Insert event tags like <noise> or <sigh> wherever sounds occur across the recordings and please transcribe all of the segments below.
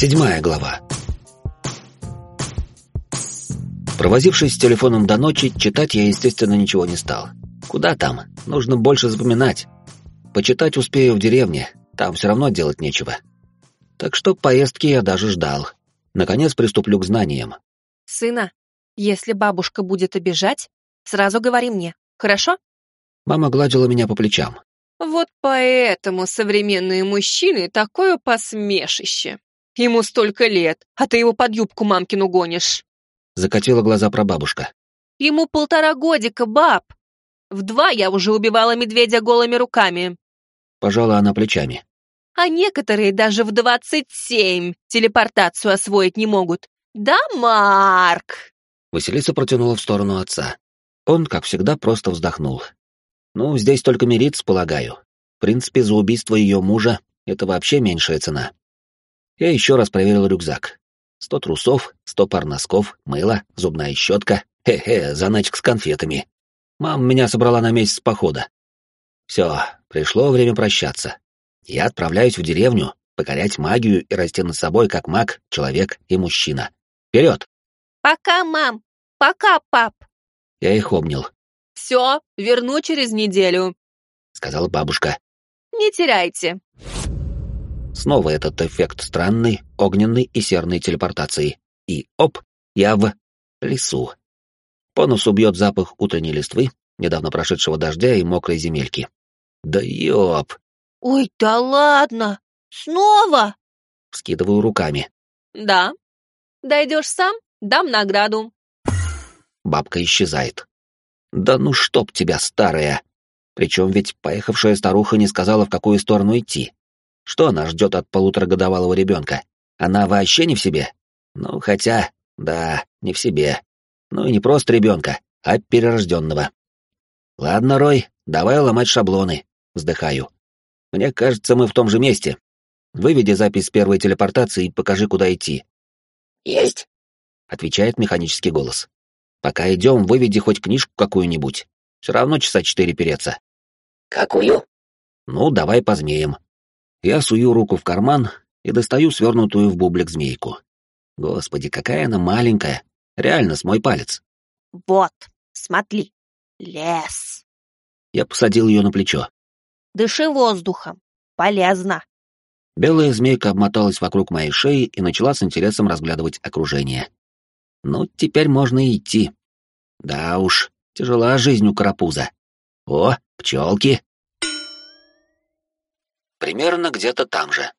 Седьмая глава. Провозившись с телефоном до ночи, читать я, естественно, ничего не стал. Куда там? Нужно больше запоминать. Почитать успею в деревне, там все равно делать нечего. Так что поездки я даже ждал. Наконец приступлю к знаниям. Сына, если бабушка будет обижать, сразу говори мне, хорошо? Мама гладила меня по плечам. Вот поэтому современные мужчины такое посмешище. Ему столько лет, а ты его под юбку мамкину гонишь. Закатила глаза прабабушка. Ему полтора годика, баб. В два я уже убивала медведя голыми руками. Пожала она плечами. А некоторые даже в двадцать семь телепортацию освоить не могут. Да, Марк? Василиса протянула в сторону отца. Он, как всегда, просто вздохнул. Ну, здесь только мириться, полагаю. В принципе, за убийство ее мужа это вообще меньшая цена. Я еще раз проверил рюкзак. Сто трусов, сто пар носков, мыло, зубная щетка. Хе-хе, заначек с конфетами. Мам меня собрала на месяц похода. Все, пришло время прощаться. Я отправляюсь в деревню, покорять магию и расти над собой как маг, человек и мужчина. Вперед! Пока, мам! Пока, пап! Я их обнял. Все, верну через неделю, сказала бабушка. Не теряйте. Снова этот эффект странной, огненной и серной телепортации. И оп, я в лесу. По носу бьет запах утренней листвы, недавно прошедшего дождя и мокрой земельки. Да ёп! Ой, да ладно! Снова? Скидываю руками. Да. Дойдешь сам, дам награду. Бабка исчезает. Да ну чтоб тебя, старая! Причем ведь поехавшая старуха не сказала, в какую сторону идти. Что она ждет от полуторагодовалого ребенка? Она вообще не в себе? Ну, хотя, да, не в себе. Ну и не просто ребенка, а перерожденного. Ладно, Рой, давай ломать шаблоны. Вздыхаю. Мне кажется, мы в том же месте. Выведи запись первой телепортации и покажи, куда идти. Есть, отвечает механический голос. Пока идем, выведи хоть книжку какую-нибудь. Все равно часа четыре переться. Какую? Ну, давай по змеям. Я сую руку в карман и достаю свернутую в бублик змейку. Господи, какая она маленькая. Реально, с мой палец. Вот, смотри, лес. Я посадил ее на плечо. Дыши воздухом. Полезно. Белая змейка обмоталась вокруг моей шеи и начала с интересом разглядывать окружение. Ну, теперь можно идти. Да уж, тяжела жизнь у карапуза. О, пчелки. Примерно где-то там же.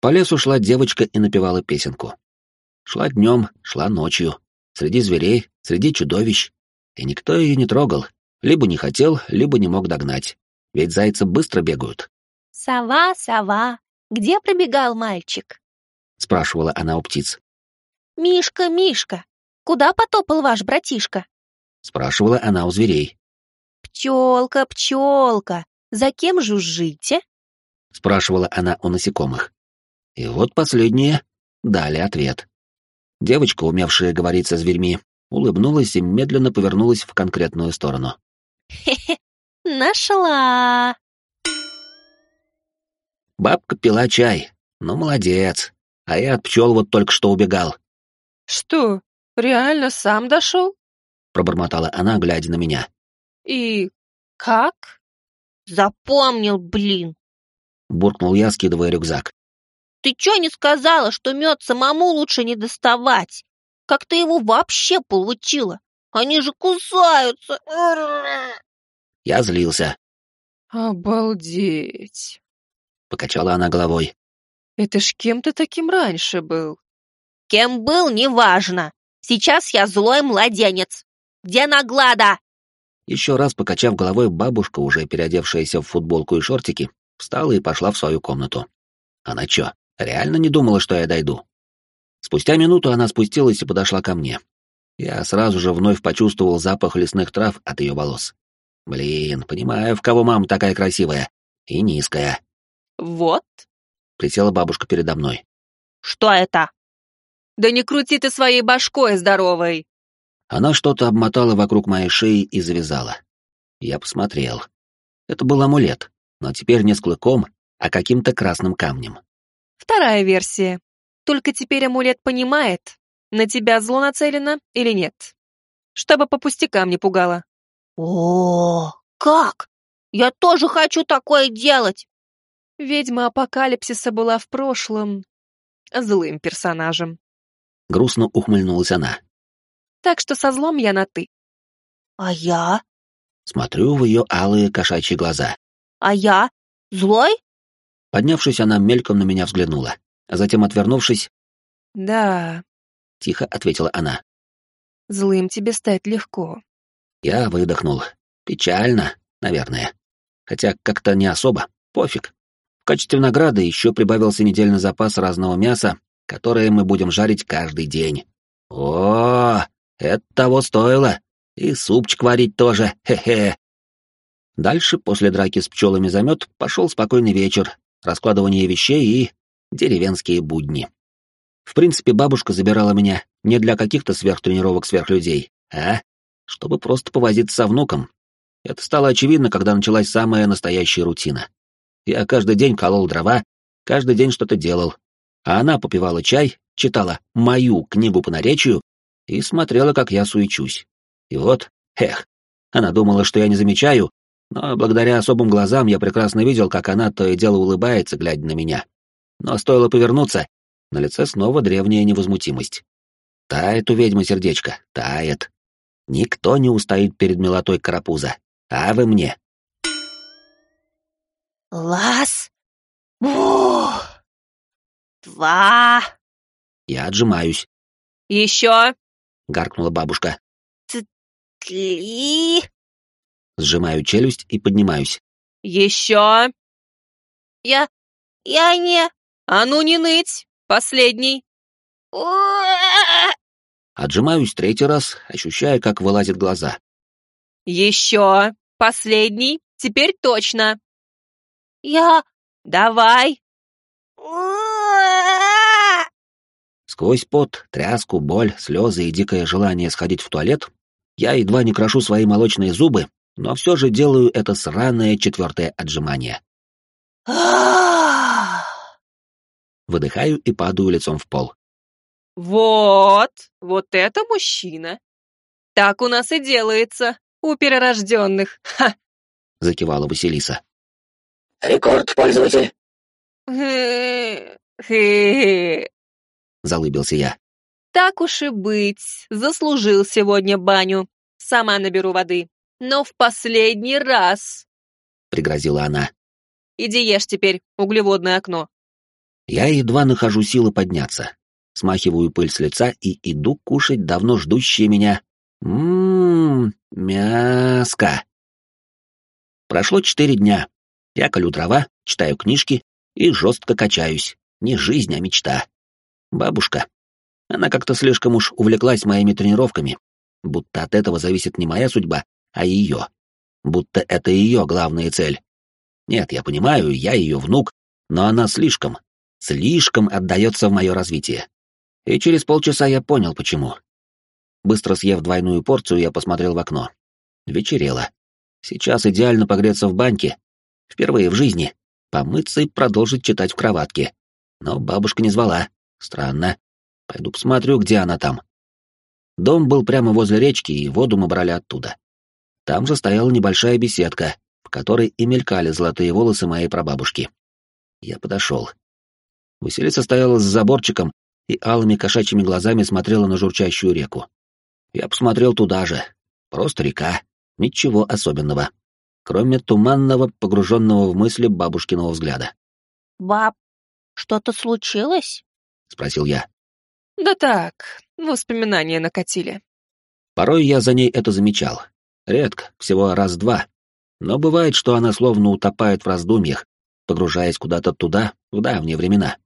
По лесу шла девочка и напевала песенку. Шла днем, шла ночью, среди зверей, среди чудовищ. И никто ее не трогал, либо не хотел, либо не мог догнать. Ведь зайцы быстро бегают. «Сова, сова, где пробегал мальчик?» — спрашивала она у птиц. «Мишка, Мишка, куда потопал ваш братишка?» — спрашивала она у зверей. «Пчелка, пчелка, за кем жужжите?» — спрашивала она у насекомых. И вот последние дали ответ. Девочка, умевшая говорить со зверьми, улыбнулась и медленно повернулась в конкретную сторону. «Хе-хе, нашла!» Бабка пила чай. Ну, молодец. А я от пчел вот только что убегал. «Что, реально сам дошел?» — пробормотала она, глядя на меня. «И как?» «Запомнил, блин!» — буркнул я, скидывая рюкзак. «Ты чё не сказала, что мед самому лучше не доставать? Как ты его вообще получила? Они же кусаются!» Я злился. «Обалдеть!» — покачала она головой. «Это ж кем ты таким раньше был?» «Кем был, неважно. Сейчас я злой младенец. Где наглада?» Еще раз покачав головой, бабушка, уже переодевшаяся в футболку и шортики, встала и пошла в свою комнату. Она чё, реально не думала, что я дойду? Спустя минуту она спустилась и подошла ко мне. Я сразу же вновь почувствовал запах лесных трав от ее волос. Блин, понимаю, в кого мама такая красивая. И низкая. «Вот?» — присела бабушка передо мной. «Что это?» «Да не крути ты своей башкой здоровой!» Она что-то обмотала вокруг моей шеи и завязала. Я посмотрел. Это был амулет, но теперь не с клыком, а каким-то красным камнем. Вторая версия. Только теперь амулет понимает, на тебя зло нацелено или нет. Чтобы по пустякам не пугало. О, как? Я тоже хочу такое делать. Ведьма апокалипсиса была в прошлом злым персонажем. Грустно ухмыльнулась она. Так что со злом я на «ты». А я? Смотрю в ее алые кошачьи глаза. А я? Злой? Поднявшись, она мельком на меня взглянула, а затем, отвернувшись, «Да», — тихо ответила она. «злым тебе стать легко». Я выдохнул. Печально, наверное. Хотя как-то не особо, пофиг. В качестве награды еще прибавился недельный запас разного мяса, которое мы будем жарить каждый день. О, это того стоило. И супчик варить тоже, хе-хе. Дальше, после драки с пчелами замет, пошел спокойный вечер, раскладывание вещей и деревенские будни. В принципе, бабушка забирала меня не для каких-то сверхтренировок сверхлюдей, а чтобы просто повозиться со внуком. Это стало очевидно, когда началась самая настоящая рутина. Я каждый день колол дрова, каждый день что-то делал, а она попивала чай, читала мою книгу по наречию и смотрела, как я суечусь. И вот, эх, она думала, что я не замечаю, но благодаря особым глазам я прекрасно видел, как она то и дело улыбается, глядя на меня. Но стоило повернуться, на лице снова древняя невозмутимость. Тает у ведьмы сердечко, тает. Никто не устоит перед милотой карапуза, а вы мне. Лас. Ух. Два. Я отжимаюсь, «Еще!» — гаркнула бабушка. Три. Сжимаю челюсть и поднимаюсь. «Еще!» Я... Я не... «А ну не ныть! Последний!» Отжимаюсь третий раз, ощущая, как вылазят глаза. «Еще! Последний! Теперь точно! Я... Давай!» Уа! Сквозь пот, тряску, боль, слезы и дикое желание сходить в туалет, я едва не крошу свои молочные зубы, но все же делаю это сраное четвертое отжимание. А! Выдыхаю и падаю лицом в пол. «Вот! Вот это мужчина! Так у нас и делается, у перерожденных! Ха!» Закивала Василиса. Рекорд, пользователь. Залыбился я. Так уж и быть, заслужил сегодня баню. Сама наберу воды. Но в последний раз. Пригрозила она. Иди ешь теперь, углеводное окно. Я едва нахожу силы подняться. Смахиваю пыль с лица и иду кушать давно ждущие меня. Ммм, мяско. Прошло четыре дня. Я колю дрова, читаю книжки и жестко качаюсь. Не жизнь, а мечта. Бабушка. Она как-то слишком уж увлеклась моими тренировками, будто от этого зависит не моя судьба, а ее. Будто это ее главная цель. Нет, я понимаю, я ее внук, но она слишком, слишком отдается в мое развитие. И через полчаса я понял, почему. Быстро съев двойную порцию, я посмотрел в окно. Вечерело. Сейчас идеально погреться в баньке. Впервые в жизни. Помыться и продолжить читать в кроватке. Но бабушка не звала. Странно. Пойду посмотрю, где она там. Дом был прямо возле речки, и воду мы брали оттуда. Там же стояла небольшая беседка, в которой и мелькали золотые волосы моей прабабушки. Я подошел. Василиса стояла с заборчиком и алыми кошачьими глазами смотрела на журчащую реку. Я посмотрел туда же. Просто река. Ничего особенного. Кроме туманного, погруженного в мысли бабушкиного взгляда. Баб, что-то случилось? — спросил я. Да так, воспоминания накатили. Порой я за ней это замечал. Редко, всего раз-два. Но бывает, что она словно утопает в раздумьях, погружаясь куда-то туда, в давние времена.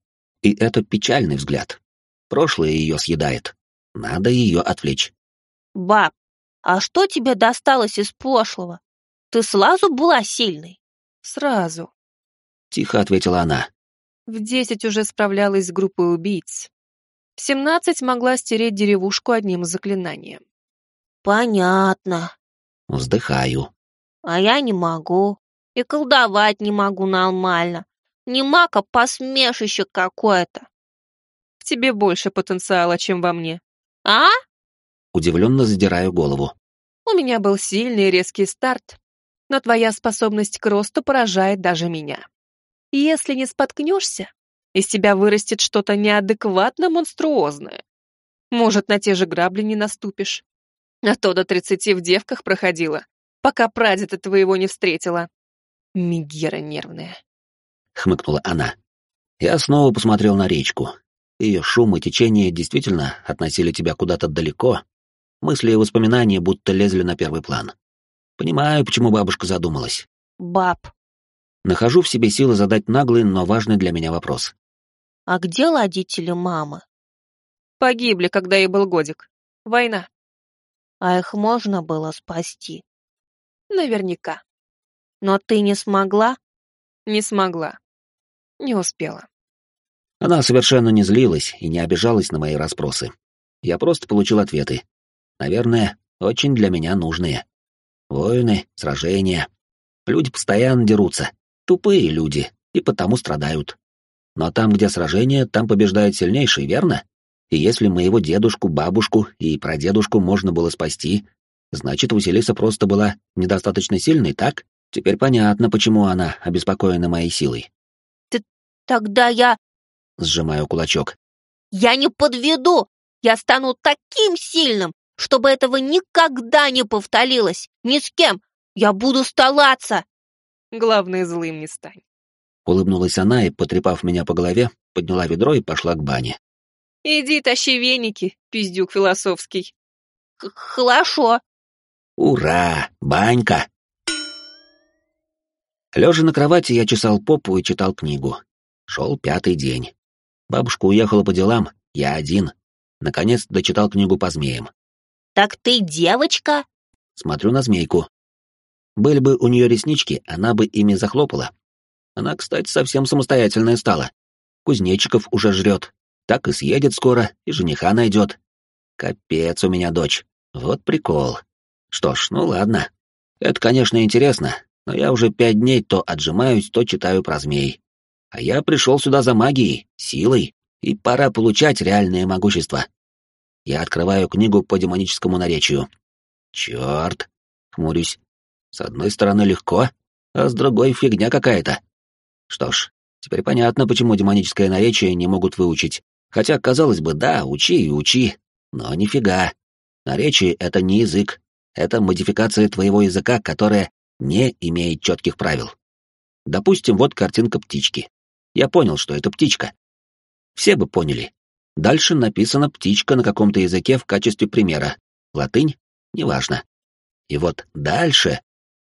И это печальный взгляд. Прошлое ее съедает. Надо ее отвлечь. Баб, а что тебе досталось из прошлого? Ты сразу была сильной? Сразу. Тихо ответила она. В десять уже справлялась с группой убийц. В семнадцать могла стереть деревушку одним заклинанием. Понятно. Вздыхаю. А я не могу. И колдовать не могу нормально. Не маг, а посмешище какое-то. В тебе больше потенциала, чем во мне. А? Удивленно задираю голову. У меня был сильный и резкий старт, но твоя способность к росту поражает даже меня. Если не споткнешься, из тебя вырастет что-то неадекватно монструозное. Может, на те же грабли не наступишь. А то до тридцати в девках проходила, пока прадеда твоего не встретила. Мегера нервная. Хмыкнула она. Я снова посмотрел на речку. Ее шум и течение действительно относили тебя куда-то далеко. Мысли и воспоминания будто лезли на первый план. Понимаю, почему бабушка задумалась. Баб, Нахожу в себе силы задать наглый, но важный для меня вопрос. а где родители мамы? Погибли, когда ей был годик. Война. А их можно было спасти. Наверняка. Но ты не смогла? Не смогла. Не успела. Она совершенно не злилась и не обижалась на мои расспросы. Я просто получил ответы. Наверное, очень для меня нужные. Войны, сражения. Люди постоянно дерутся. Тупые люди, и потому страдают. Но там, где сражение, там побеждает сильнейший, верно? И если моего дедушку, бабушку и прадедушку можно было спасти, значит, Василиса просто была недостаточно сильной, так? Теперь понятно, почему она обеспокоена моей силой. Тогда я... Сжимаю кулачок. Я не подведу! Я стану таким сильным, чтобы этого никогда не повторилось. Ни с кем. Я буду столаться. Главное, злым не стань. Улыбнулась она и, потрепав меня по голове, подняла ведро и пошла к бане. Иди тащи веники, пиздюк философский. Хорошо. Ура! Банька! Лежа на кровати, я чесал попу и читал книгу. Шел пятый день. Бабушка уехала по делам, я один. Наконец дочитал книгу по змеям. Так ты девочка? Смотрю на змейку. Были бы у нее реснички, она бы ими захлопала. Она, кстати, совсем самостоятельная стала. Кузнечиков уже жрет. Так и съедет скоро, и жениха найдет. Капец у меня дочь. Вот прикол. Что ж, ну ладно. Это, конечно, интересно, но я уже пять дней то отжимаюсь, то читаю про змей. А я пришел сюда за магией, силой, и пора получать реальное могущество. Я открываю книгу по демоническому наречию. Черт, хмурюсь. С одной стороны легко, а с другой фигня какая-то. Что ж, теперь понятно, почему демоническое наречие не могут выучить. Хотя, казалось бы, да, учи и учи, но нифига. Наречие — это не язык, это модификация твоего языка, которая не имеет четких правил. Допустим, вот картинка птички. Я понял, что это птичка. Все бы поняли. Дальше написано «птичка» на каком-то языке в качестве примера. Латынь? Неважно. И вот дальше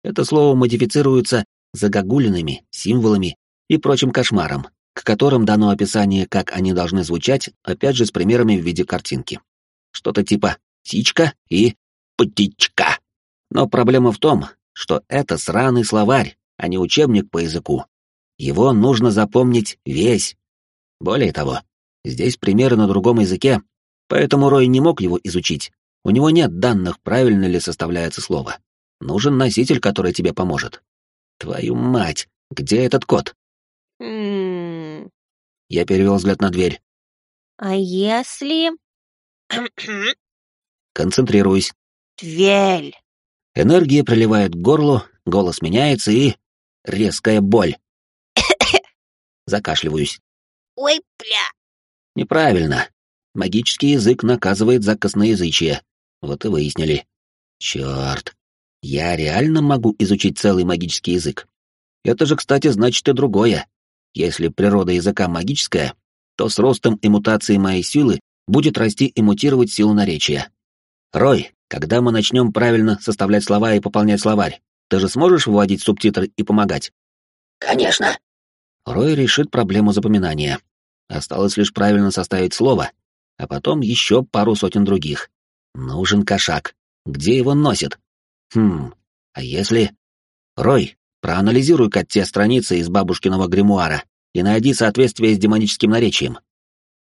это слово модифицируется загогулинами, символами и прочим кошмаром, к которым дано описание, как они должны звучать, опять же с примерами в виде картинки. Что-то типа «птичка» и «птичка». Но проблема в том, что это сраный словарь, а не учебник по языку. Его нужно запомнить весь. Более того, здесь примеры на другом языке, поэтому Рой не мог его изучить. У него нет данных, правильно ли составляется слово. Нужен носитель, который тебе поможет. Твою мать, где этот кот? Я перевел взгляд на дверь. А если... <coughs> Концентрируюсь. Твель. Энергия приливает к горлу, голос меняется и... Резкая боль. <coughs> Закашливаюсь. Ой, бля. Неправильно. Магический язык наказывает за косноязычие. Вот и выяснили. Черт. Я реально могу изучить целый магический язык. Это же, кстати, значит и другое. Если природа языка магическая, то с ростом и мутацией моей силы будет расти и мутировать сила наречия. Рой, когда мы начнем правильно составлять слова и пополнять словарь, ты же сможешь выводить субтитры и помогать? Конечно. Рой решит проблему запоминания. Осталось лишь правильно составить слово, а потом еще пару сотен других. Нужен кошак. Где его носит? Хм, а если... Рой, проанализируй-ка те страницы из бабушкиного гримуара и найди соответствие с демоническим наречием.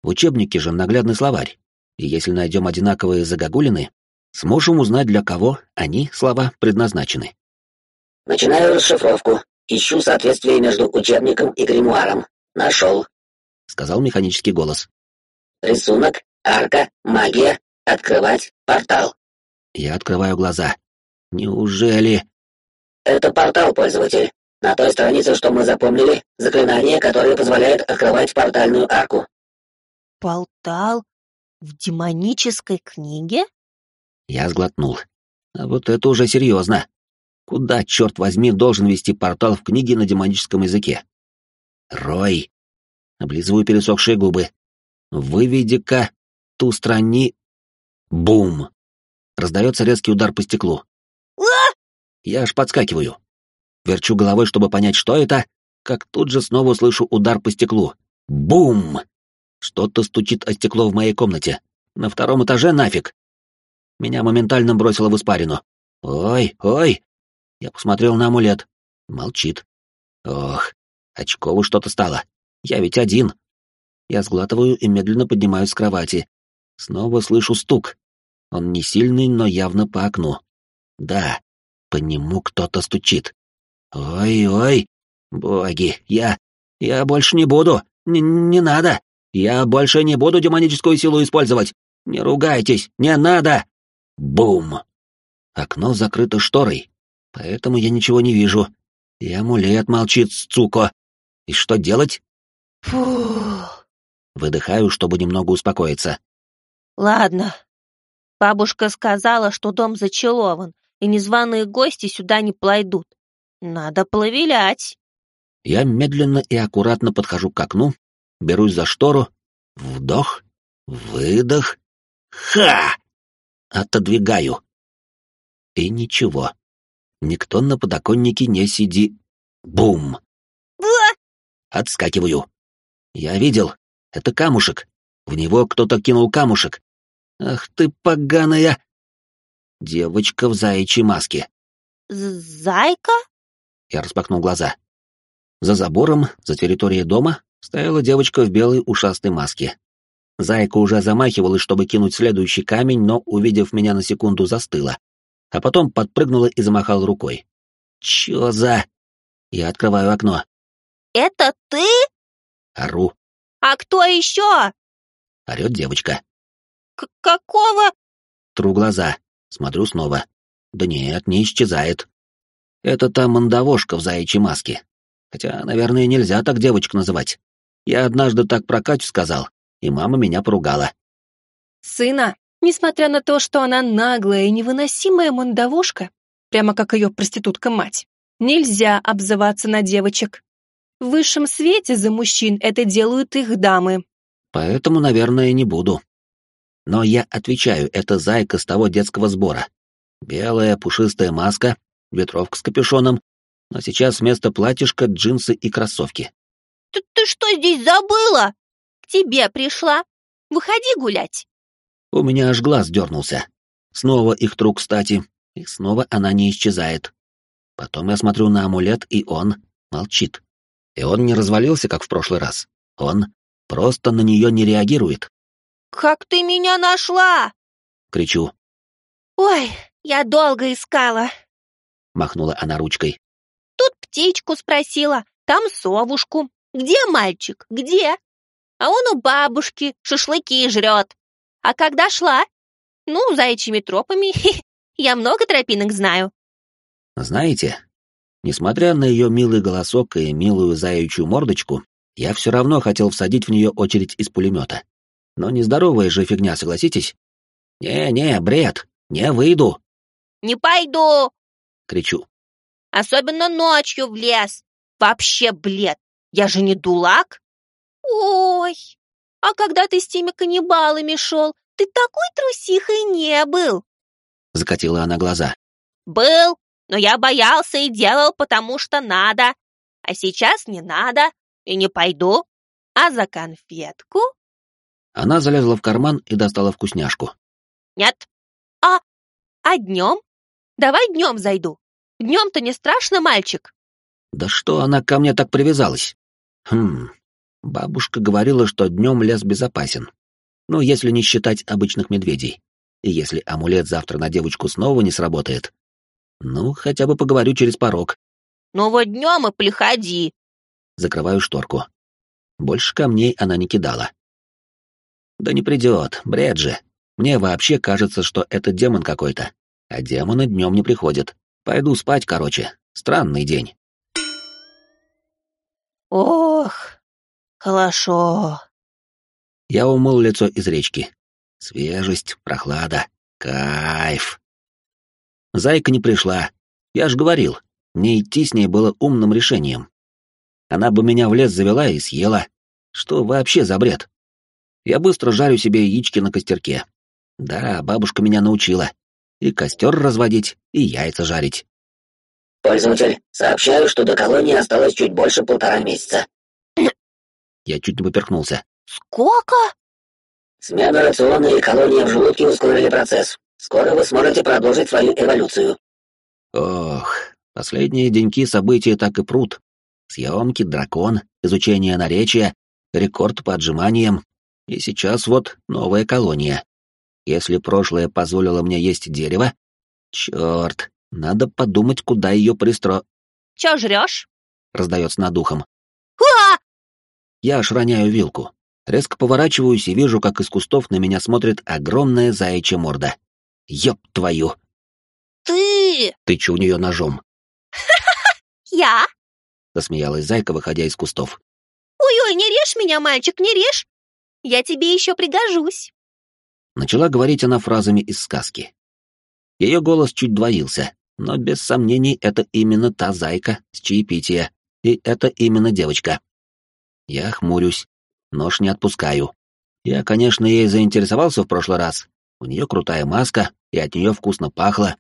В учебнике же наглядный словарь, и если найдем одинаковые загогулины, сможем узнать, для кого они, слова, предназначены. Начинаю расшифровку. Ищу соответствие между учебником и гримуаром. Нашел. Сказал механический голос. Рисунок, арка, магия, открывать, портал. Я открываю глаза. Неужели... Это портал, пользователь. На той странице, что мы запомнили, заклинание, которое позволяет открывать портальную арку. Портал? В демонической книге? Я сглотнул. А вот это уже серьезно. Куда, черт возьми, должен вести портал в книге на демоническом языке? Рой. Облизываю пересохшие губы. Выведи-ка ту страни... Бум! Раздается резкий удар по стеклу. Я аж подскакиваю. Верчу головой, чтобы понять, что это, как тут же снова слышу удар по стеклу. Бум! Что-то стучит о стекло в моей комнате. На втором этаже нафиг. Меня моментально бросило в испарину. Ой, ой! Я посмотрел на амулет. Молчит. Ох, очково что-то стало. Я ведь один. Я сглатываю и медленно поднимаюсь с кровати. Снова слышу стук. Он не сильный, но явно по окну. Да, по нему кто-то стучит. Ой-ой, боги, я... я больше не буду. Н не надо. Я больше не буду демоническую силу использовать. Не ругайтесь, не надо. Бум. Окно закрыто шторой, поэтому я ничего не вижу. И амулет молчит, сука. И что делать? Фух. Выдыхаю, чтобы немного успокоиться. Ладно. Бабушка сказала, что дом зачелован, и незваные гости сюда не пройдут. Надо плавилять. Я медленно и аккуратно подхожу к окну, берусь за штору, вдох, выдох, ха! Отодвигаю. И ничего. Никто на подоконнике не сиди. Бум! А! Отскакиваю. Я видел. Это камушек. В него кто-то кинул камушек. Ах ты поганая! Девочка в заячьей маске. Зайка? Я распахнул глаза. За забором, за территорией дома, стояла девочка в белой ушастой маске. Зайка уже замахивалась, чтобы кинуть следующий камень, но, увидев меня на секунду, застыла. А потом подпрыгнула и замахала рукой. «Чё за...» Я открываю окно. Это ты? Ору. А кто еще? Орёт девочка. К какого? Тру глаза. Смотрю снова. Да нет, не исчезает. Это та мандавошка в заячьей маске. Хотя, наверное, нельзя так девочку называть. Я однажды так про Катю сказал, и мама меня поругала. Сына, несмотря на то, что она наглая и невыносимая мандавошка, прямо как ее проститутка-мать, нельзя обзываться на девочек. В высшем свете за мужчин это делают их дамы. Поэтому, наверное, не буду. Но я отвечаю, это зайка с того детского сбора. Белая пушистая маска, ветровка с капюшоном, но сейчас вместо платьишка джинсы и кроссовки. Ты, ты что здесь забыла? К тебе пришла. Выходи гулять. У меня аж глаз дернулся. Снова их тру, кстати, и снова она не исчезает. Потом я смотрю на амулет, и он молчит. И он не развалился, как в прошлый раз. Он просто на нее не реагирует. Как ты меня нашла? Кричу. Ой, я долго искала. Махнула она ручкой. Тут птичку спросила, там совушку. Где мальчик? Где? А он у бабушки шашлыки жрет. А когда шла? Ну, заячьими тропами. <laughs> Я много тропинок знаю. Знаете, несмотря на ее милый голосок и милую заячью мордочку, я все равно хотел всадить в нее очередь из пулемета. Но нездоровая же фигня, согласитесь? «Не-не, бред, не выйду!» «Не пойду!» — кричу. «Особенно ночью в лес. Вообще блед. Я же не дулак!» «Ой, а когда ты с теми каннибалами шел, ты такой трусихой не был!» Закатила она глаза. «Был, но я боялся и делал, потому что надо. А сейчас не надо и не пойду. А за конфетку Она залезла в карман и достала вкусняшку. Нет. А, а днем? Давай днем зайду. Днем-то не страшно, мальчик? Да что она ко мне так привязалась? Хм, бабушка говорила, что днем лес безопасен. Ну, если не считать обычных медведей. И если амулет завтра на девочку снова не сработает. Ну, хотя бы поговорю через порог. Ну вот днем и приходи. Закрываю шторку. Больше камней она не кидала. Да не придет, бред же. Мне вообще кажется, что это демон какой-то. А демоны днем не приходят. Пойду спать, короче. Странный день. Ох, хорошо. Я умыл лицо из речки. Свежесть, прохлада, кайф. Зайка не пришла. Я ж говорил, не идти с ней было умным решением. Она бы меня в лес завела и съела. Что вообще за бред? Я быстро жарю себе яички на костерке. Да, бабушка меня научила. И костер разводить, и яйца жарить. Пользователь, сообщаю, что до колонии осталось чуть больше полтора месяца. Я чуть не поперхнулся. Сколько? Смена рациона и колония в желудке ускорили процесс. Скоро вы сможете продолжить свою эволюцию. Ох, последние деньки события так и прут. Съемки, дракон, изучение наречия, рекорд по отжиманиям. И сейчас вот новая колония. Если прошлое позволило мне есть дерево, черт, надо подумать, куда ее пристро... Че жрешь? Раздается над ухом. Уа! Я аж роняю вилку. Резко поворачиваюсь и вижу, как из кустов на меня смотрит огромная заячья морда. Ёб твою! Ты! Тычу у нее ножом. <laughs> Я? Засмеялась зайка, выходя из кустов. Ой-ой, не режь меня, мальчик, не режь. Я тебе еще пригожусь. Начала говорить она фразами из сказки. Ее голос чуть двоился, но без сомнений это именно та зайка с чаепития, и это именно девочка. Я хмурюсь, нож не отпускаю. Я, конечно, ей заинтересовался в прошлый раз. У нее крутая маска, и от нее вкусно пахло.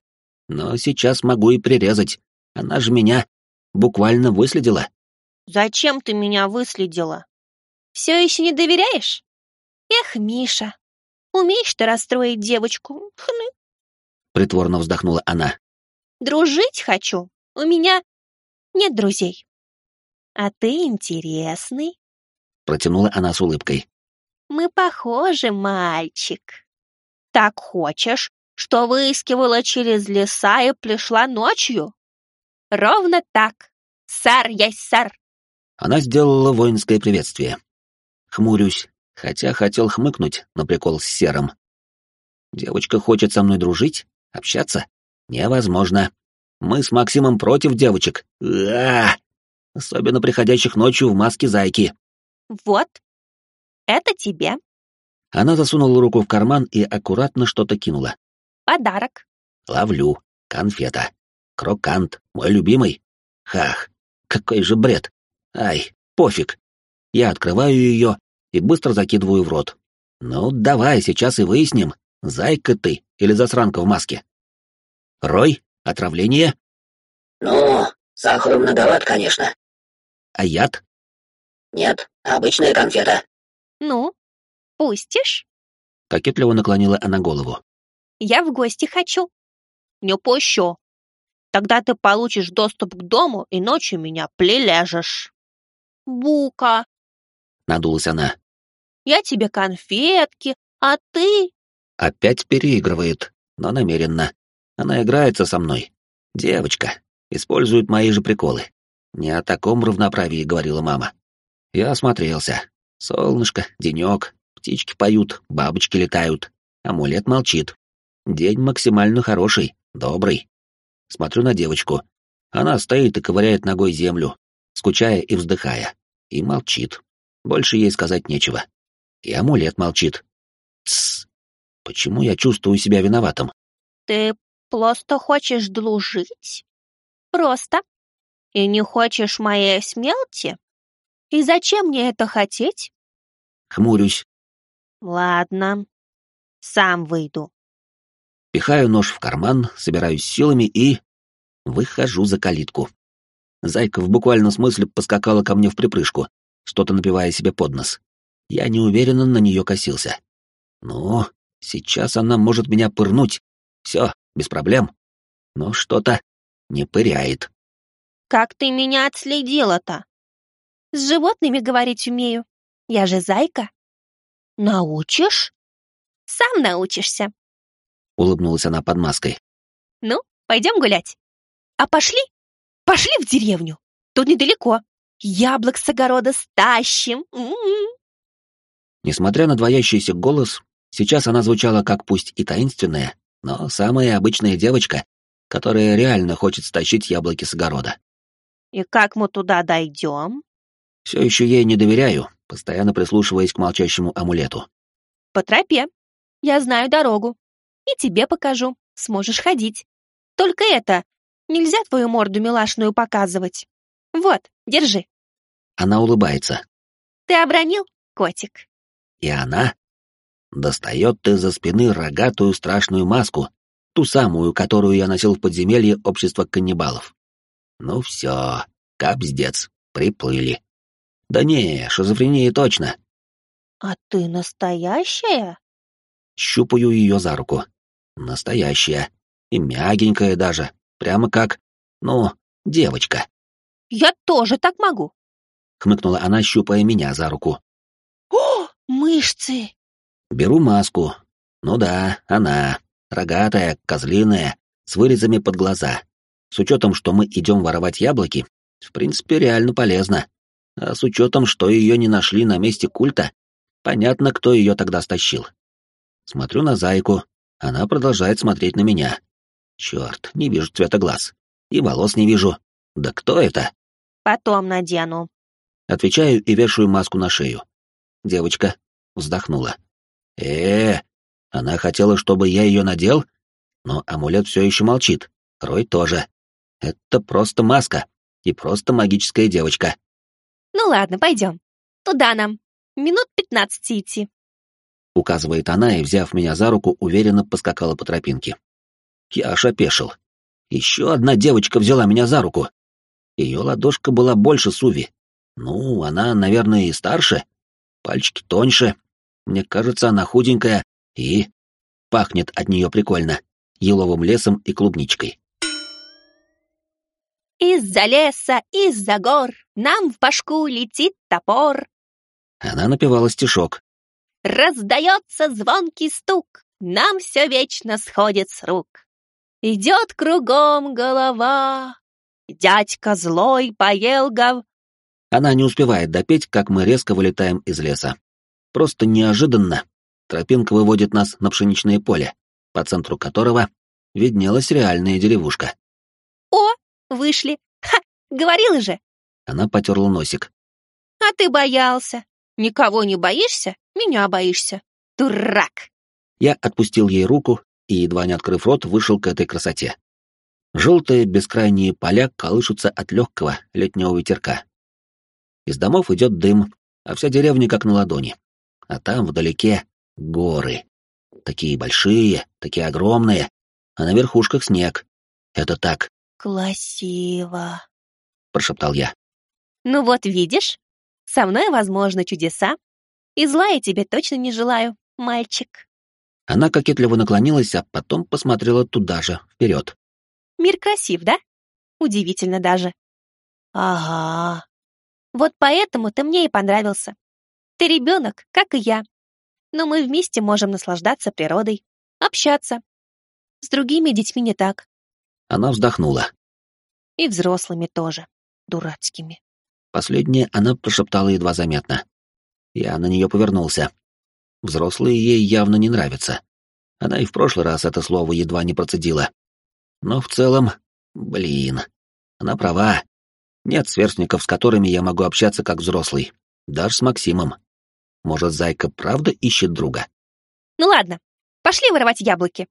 Но сейчас могу и прирезать. Она же меня буквально выследила. Зачем ты меня выследила? Все еще не доверяешь? Эх, Миша, умеешь ты расстроить девочку? Хны. Притворно вздохнула она. Дружить хочу. У меня нет друзей. А ты интересный. Протянула она с улыбкой. Мы похожи, мальчик. Так хочешь, что выискивала через леса и пришла ночью? Ровно так. Сэр есть сэр. Она сделала воинское приветствие. Хмурюсь, хотя хотел хмыкнуть на прикол с серым. Девочка хочет со мной дружить, общаться? Невозможно. Мы с Максимом против девочек. А, -а, -а! Особенно приходящих ночью в маске зайки. Вот. Это тебе. Она засунула руку в карман и аккуратно что-то кинула. Подарок. Ловлю. Конфета. Крокант. Мой любимый. Хах. Какой же бред. Ай, пофиг. Я открываю ее и быстро закидываю в рот. Ну, давай, сейчас и выясним, зайка ты или засранка в маске. Рой? Отравление? Ну, сахара многовато, конечно. А яд? Нет, обычная конфета. Ну, пустишь? Кокетливо наклонила она голову. Я в гости хочу. Не пущу. Тогда ты получишь доступ к дому и ночью меня приляжешь. Бука. Надулась она. Я тебе конфетки, а ты... Опять переигрывает, но намеренно. Она играется со мной. Девочка. Использует мои же приколы. Не о таком равноправии говорила мама. Я осмотрелся. Солнышко, денек, птички поют, бабочки летают. Амулет молчит. День максимально хороший, добрый. Смотрю на девочку. Она стоит и ковыряет ногой землю, скучая и вздыхая. И молчит. Больше ей сказать нечего. И амулет молчит. Тссс. Почему я чувствую себя виноватым? Ты просто хочешь дружить? Просто. И не хочешь моей смерти? И зачем мне это хотеть? Хмурюсь. Ладно. Сам выйду. Пихаю нож в карман, собираюсь силами и... Выхожу за калитку. Зайка в буквальном смысле поскакала ко мне в припрыжку, что-то напивая себе под нос. Я неуверенно на нее косился. Ну, сейчас она может меня пырнуть. Все, без проблем. Но что-то не пыряет. Как ты меня отследила-то? С животными говорить умею. Я же зайка. Научишь? Сам научишься. Улыбнулась она под маской. Ну, пойдем гулять. А пошли? Пошли в деревню. Тут недалеко. Яблок с огорода стащим. М-м-м. Несмотря на двоящийся голос, сейчас она звучала как пусть и таинственная, но самая обычная девочка, которая реально хочет стащить яблоки с огорода. И как мы туда дойдем? Все еще ей не доверяю, постоянно прислушиваясь к молчащему амулету. По тропе. Я знаю дорогу. И тебе покажу. Сможешь ходить. Только это, нельзя твою морду милашную показывать. Вот, держи. Она улыбается. Ты обронил, котик? И она достает из-за спины рогатую страшную маску, ту самую, которую я носил в подземелье общества каннибалов. Ну все, капздец, приплыли. Да не, шизофрения точно. А ты настоящая? Щупаю ее за руку. Настоящая. И мягенькая даже. Прямо как, ну, девочка. Я тоже так могу. Хмыкнула она, щупая меня за руку. О, мышцы! Беру маску. Ну да, она. Рогатая, козлиная, с вырезами под глаза. С учетом, что мы идем воровать яблоки, в принципе, реально полезно. А с учетом, что ее не нашли на месте культа, понятно, кто ее тогда стащил. Смотрю на зайку, она продолжает смотреть на меня. Черт, не вижу цвета глаз. И волос не вижу. Да кто это? Потом надену. Отвечаю и вешаю маску на шею. Девочка вздохнула. э, -э она хотела, чтобы я ее надел? Но амулет все еще молчит. Рой тоже. Это просто маска. И просто магическая девочка. Ну ладно, пойдем. Туда нам. Минут пятнадцать идти. Указывает она и, взяв меня за руку, уверенно поскакала по тропинке. Я аж опешил. Еще одна девочка взяла меня за руку. Ее ладошка была больше Суви. Ну, она, наверное, и старше. Пальчики тоньше. Мне кажется, она худенькая и... Пахнет от нее прикольно. Еловым лесом и клубничкой. Из-за леса, из-за гор нам в башку летит топор. Она напевала стишок. Раздается звонкий стук, нам все вечно сходит с рук. Идет кругом голова, дядька злой поел гов... Она не успевает допеть, как мы резко вылетаем из леса. Просто неожиданно тропинка выводит нас на пшеничное поле, по центру которого виднелась реальная деревушка. «О, вышли! Ха, говорила же!» Она потерла носик. «А ты боялся. Никого не боишься, меня боишься. Дурак!» Я отпустил ей руку и, едва не открыв рот, вышел к этой красоте. Желтые бескрайние поля колышутся от легкого летнего ветерка. Из домов идет дым, а вся деревня как на ладони. А там, вдалеке, горы. Такие большие, такие огромные, а на верхушках снег. Это так. «Красиво», — прошептал я. «Ну вот видишь, со мной возможны чудеса, и зла я тебе точно не желаю, мальчик». Она кокетливо наклонилась, а потом посмотрела туда же, вперед. «Мир красив, да? Удивительно даже». «Ага. Вот поэтому ты мне и понравился. Ты ребенок, как и я. Но мы вместе можем наслаждаться природой, общаться. С другими детьми не так. Она вздохнула. И взрослыми тоже. Дурацкими. Последнее она прошептала едва заметно. Я на нее повернулся. Взрослые ей явно не нравятся. Она и в прошлый раз это слово едва не процедила. Но в целом, блин, она права. Нет сверстников, с которыми я могу общаться как взрослый. Даже с Максимом. Может, Зайка правда ищет друга? Ну ладно, пошли воровать яблоки.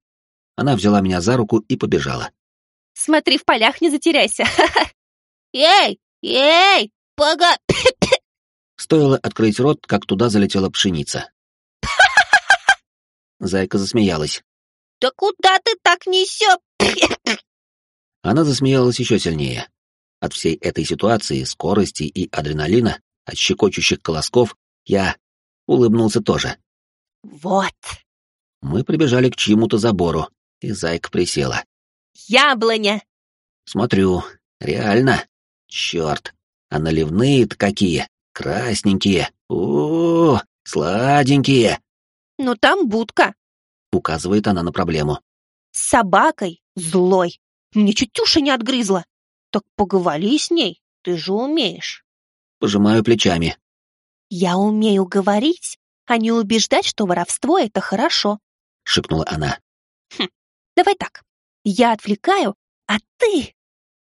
Она взяла меня за руку и побежала. Смотри, в полях не затеряйся. <laughs> Эй, эй, пога... <coughs> Стоило открыть рот, как туда залетела пшеница. <laughs> Зайка засмеялась. Да куда ты так несешь? <coughs> Она засмеялась еще сильнее. От всей этой ситуации, скорости и адреналина, от щекочущих колосков, я улыбнулся тоже. Вот. Мы прибежали к чьему-то забору, и зайка присела. Яблоня! Смотрю, реально. Черт, а наливные-то какие, красненькие, о, сладенькие. Ну там будка. Указывает она на проблему. С собакой злой. Мне чуть уши не отгрызла. Так поговори с ней, ты же умеешь. Пожимаю плечами. Я умею говорить, а не убеждать, что воровство — это хорошо. Шикнула она. Хм, давай так. Я отвлекаю, а ты...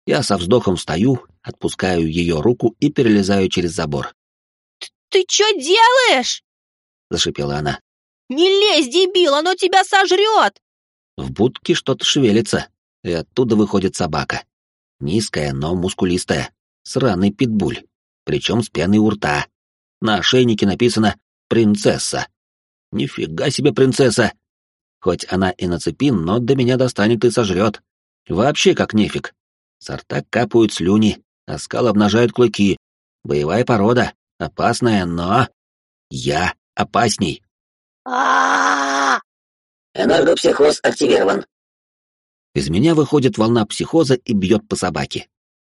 Я со вздохом встаю, отпускаю ее руку и перелезаю через забор. «Ты что делаешь?» — зашипела она. «Не лезь, дебил, оно тебя сожрет!» В будке что-то шевелится, и оттуда выходит собака. Низкая, но мускулистая. Сраный питбуль. Причем с пеной у рта. На ошейнике написано «Принцесса». Нифига себе принцесса! Хоть она и на цепи, но до меня достанет и сожрет. Вообще как нефиг. С рта капают слюни, а скал обнажает клыки. Боевая порода, опасная, но... Я опасней. а Энергопсихоз активирован. Из меня выходит волна психоза и бьет по собаке.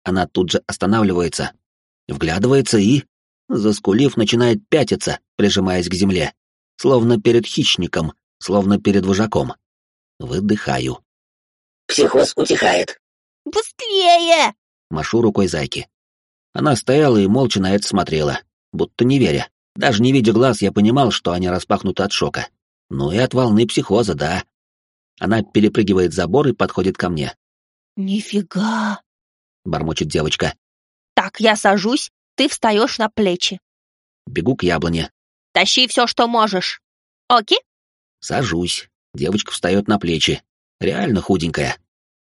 Она тут же останавливается, вглядывается и, заскулив, начинает пятиться, прижимаясь к земле, словно перед хищником, словно перед вожаком. Выдыхаю. Психоз утихает. «Быстрее!» — машу рукой зайки. Она стояла и молча на это смотрела, будто не веря. Даже не видя глаз, я понимал, что они распахнуты от шока. Ну и от волны психоза, да. Она перепрыгивает забор и подходит ко мне. «Нифига!» — бормочет девочка. «Так, я сажусь, ты встаешь на плечи. Бегу к яблоне. Тащи все, что можешь. Окей?» Сажусь. Девочка встает на плечи. Реально худенькая.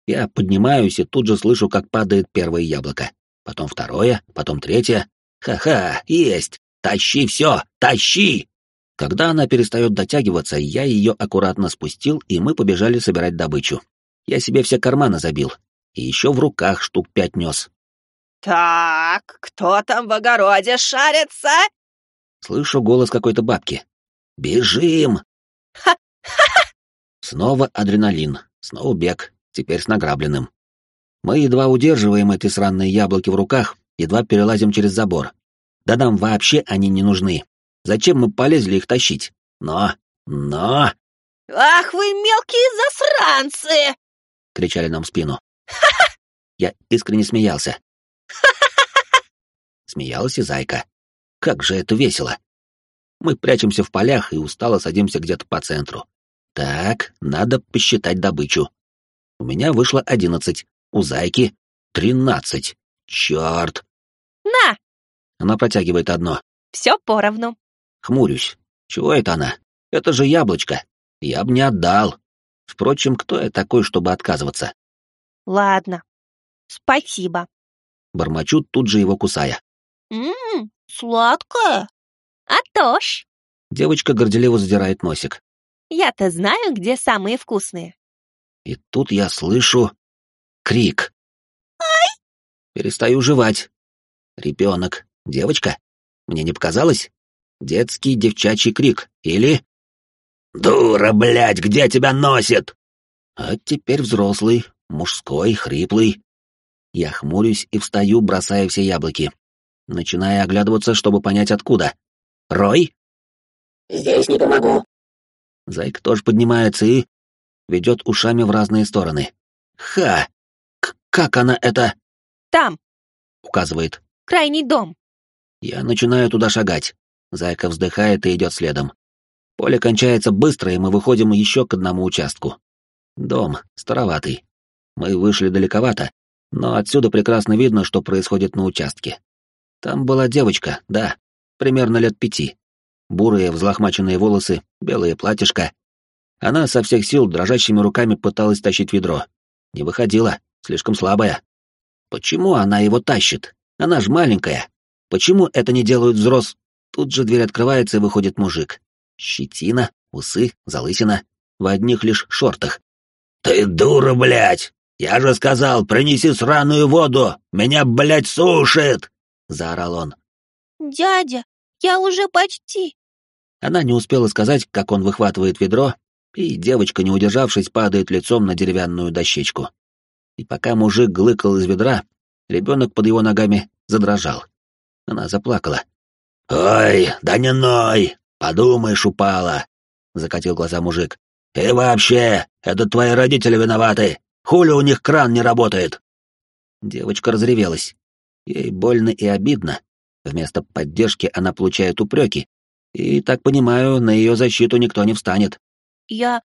Я поднимаюсь и тут же слышу, как падает первое яблоко. Потом второе, потом третье. Ха-ха, есть! Тащи все! Тащи! Когда она перестает дотягиваться, я ее аккуратно спустил, и мы побежали собирать добычу. Я себе все карманы забил. И еще в руках штук пять нес. «Так, кто там в огороде шарится?» Слышу голос какой-то бабки. «Бежим!» Ха! Снова адреналин, снова бег, теперь с награбленным. Мы едва удерживаем эти сраные яблоки в руках, едва перелазим через забор. Да нам вообще они не нужны. Зачем мы полезли их тащить? Но, но... «Ах вы мелкие засранцы!» — кричали нам в спину. <laughs> Я искренне смеялся. <laughs> Смеялась и зайка. Как же это весело. Мы прячемся в полях и устало садимся где-то по центру. Так, надо посчитать добычу. У меня вышло одиннадцать, у зайки тринадцать. Черт! «На, Она протягивает одно. все поровну». Хмурюсь. Чего это она? Это же яблочко. Я бы не отдал. Впрочем, кто я такой, чтобы отказываться? «Ладно, спасибо». Бормочу, тут же его кусая. Ммм, сладкое. А то ж, Девочка горделиво задирает носик. я-то знаю, где самые вкусные. И тут я слышу... крик. «Ай!» Перестаю жевать. Ребенок. Девочка? Мне не показалось? Детский девчачий крик. Или... «Дура, блядь, где тебя носит?» А теперь взрослый, мужской, хриплый. Я хмурюсь и встаю, бросая все яблоки. Начиная оглядываться, чтобы понять, откуда. «Рой?» Здесь не помогу. Зайка тоже поднимается и... ведет ушами в разные стороны. «Ха! К как она это...» Там, указывает. крайний дом. Я начинаю туда шагать. Зайка вздыхает и идет следом. Поле кончается быстро, и мы выходим еще к одному участку. Дом староватый. Мы вышли далековато, но отсюда прекрасно видно, что происходит на участке. Там была девочка, да, примерно лет пяти. Бурые взлохмаченные волосы, белое платьишко. Она со всех сил дрожащими руками пыталась тащить ведро. Не выходила, слишком слабая. Почему она его тащит? Она ж маленькая. Почему это не делают взрос? Тут же дверь открывается и выходит мужик. Щетина, усы, залысина. В одних лишь шортах. «Ты дура, блядь! Я же сказал, принеси сраную воду! Меня, блядь, сушит!» — заорал он. Дядя, я уже почти. Она не успела сказать, как он выхватывает ведро, и девочка, не удержавшись, падает лицом на деревянную дощечку. И пока мужик глыкал из ведра, ребенок под его ногами задрожал. Она заплакала. «Ой, да не ной! Подумаешь, упала!» — закатил глаза мужик. «И вообще, это твои родители виноваты! Хули у них кран не работает!» Девочка разревелась. Ей больно и обидно. Вместо поддержки она получает упреки. И, так понимаю, на ее защиту никто не встанет. Я...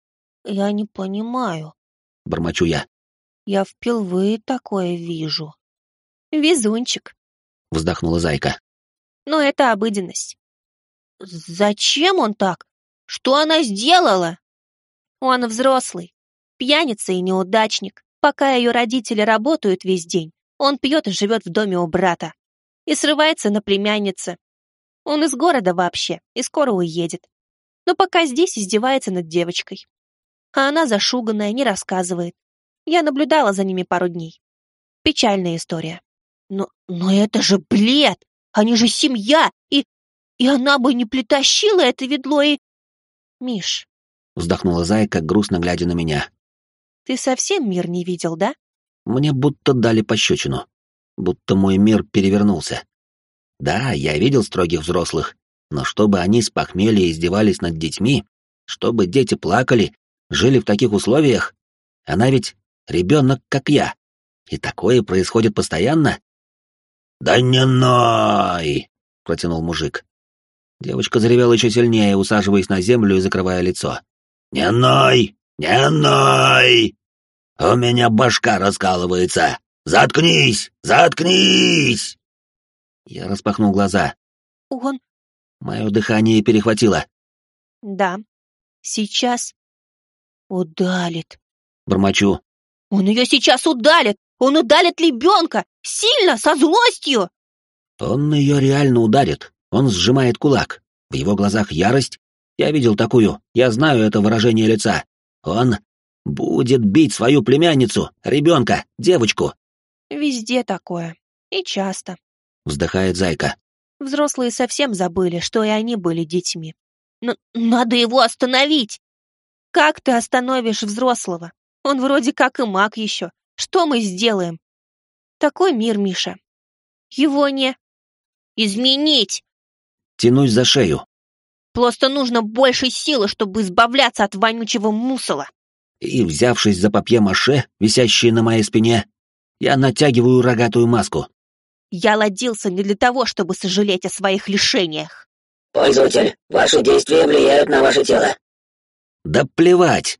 я не понимаю. Бормочу я. Я впервые такое вижу. Везунчик. Вздохнула зайка. Но это обыденность. Зачем он так? Что она сделала? Он взрослый, пьяница и неудачник. Пока ее родители работают весь день, он пьет и живет в доме у брата. И срывается на племяннице. Он из города вообще и скоро уедет. Но пока здесь издевается над девочкой. А она зашуганная, не рассказывает. Я наблюдала за ними пару дней. Печальная история. Но, но это же бред! Они же семья, и... и она бы не притащила это ведло и... Миш. Вздохнула зайка, грустно глядя на меня. Ты совсем мир не видел, да? Мне будто дали пощечину. Будто мой мир перевернулся. Да, я видел строгих взрослых, но чтобы они с похмелья издевались над детьми, чтобы дети плакали, жили в таких условиях, она ведь ребенок, как я. И такое происходит постоянно. «Да не ной!» — протянул мужик. Девочка заревела еще сильнее, усаживаясь на землю и закрывая лицо. «Не ной! Не ной! У меня башка раскалывается! Заткнись! Заткнись!» Я распахнул глаза. Он... Мое дыхание перехватило. Да. Сейчас... Удалит. Бормочу. Он ее сейчас удалит! Он удалит ребенка! Сильно, со злостью!» Он ее реально ударит. Он сжимает кулак. В его глазах ярость. Я видел такую. Я знаю это выражение лица. Он будет бить свою племянницу, ребенка, девочку. Везде такое. И часто. Вздыхает зайка. Взрослые совсем забыли, что и они были детьми. Но надо его остановить. Как ты остановишь взрослого? Он вроде как и маг еще. Что мы сделаем? Такой мир, Миша. Его не... Изменить! Тянусь за шею. Просто нужно больше силы, чтобы избавляться от вонючего мусора. И, взявшись за папье-маше, висящее на моей спине, я натягиваю рогатую маску. Я ладился не для того, чтобы сожалеть о своих лишениях. Пользователь, ваши действия влияют на ваше тело. Да плевать!